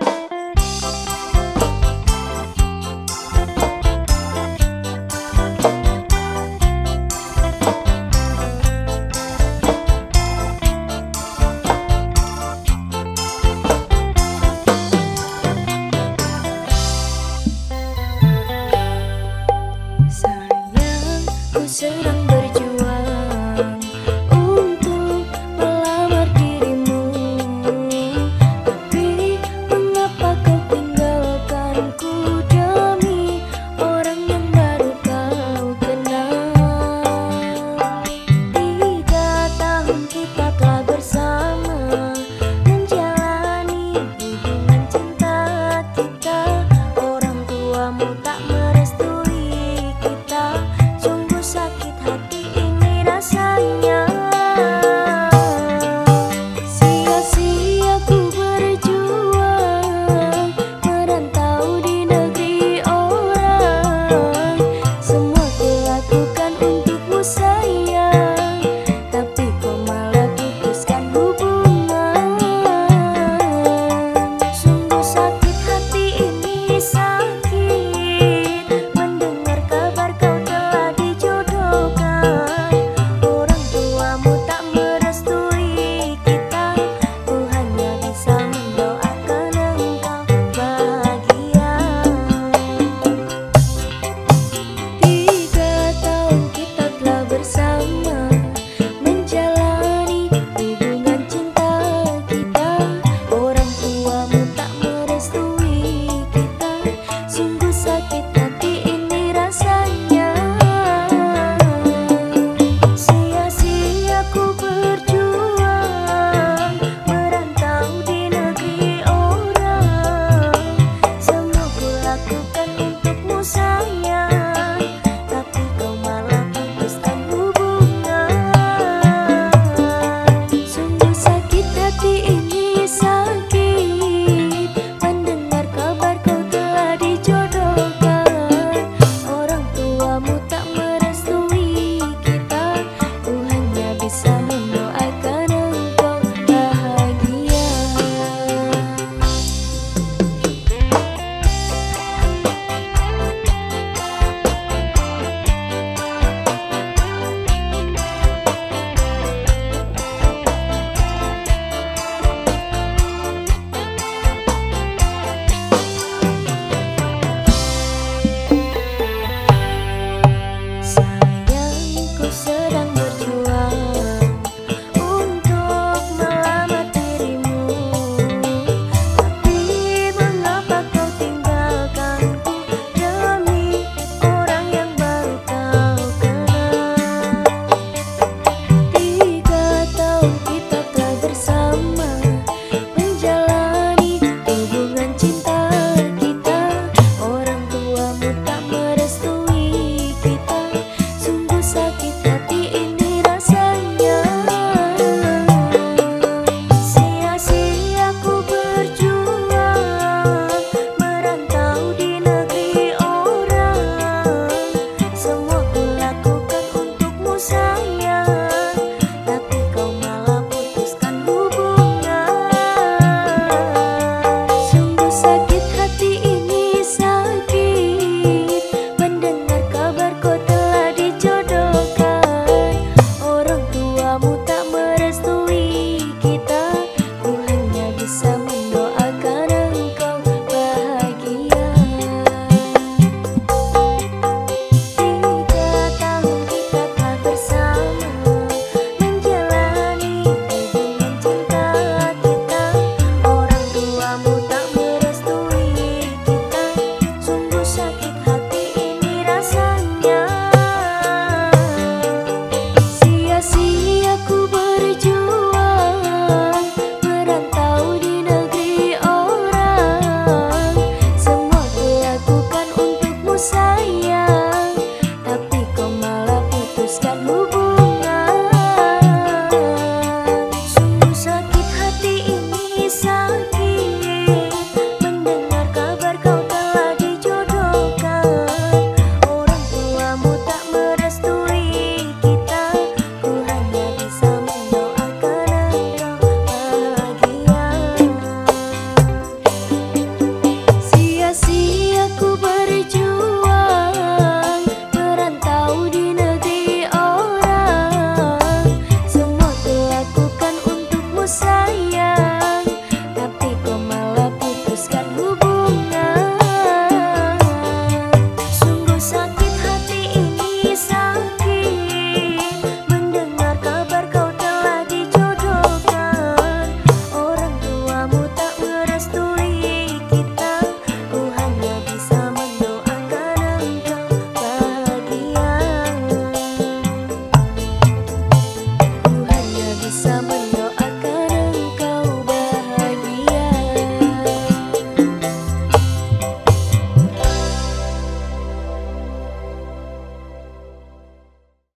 Bye. Bye. Malah